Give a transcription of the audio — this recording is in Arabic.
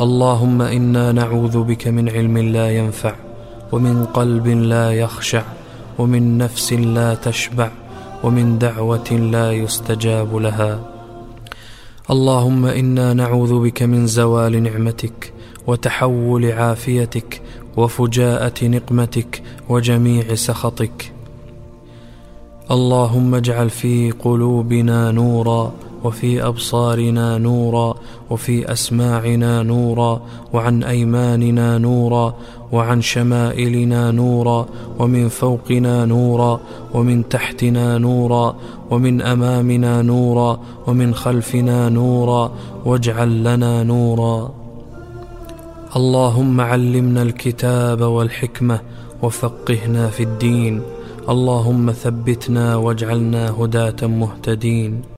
اللهم إنا نعوذ بك من علم لا ينفع ومن قلب لا يخشع ومن نفس لا تشبع ومن دعوة لا يستجاب لها. اللهم إنا نعوذ بك من زوال نعمتك وتحول عافيتك وفجاءة نقمتك وجميع سخطك. اللهم اجعل في قلوبنا نورا وفي أبصارنا نورا وفي أسماعنا نورا وعن أيماننا نورا وعن شمائلنا نورا ومن فوقنا نورا ومن تحتنا نورا ومن أمامنا نورا ومن خلفنا نورا واجعل لنا نورا. اللهم علمنا الكتاب والحكمة وفقهنا في الدين. اللهم ثبتنا واجعلنا هداة مهتدين.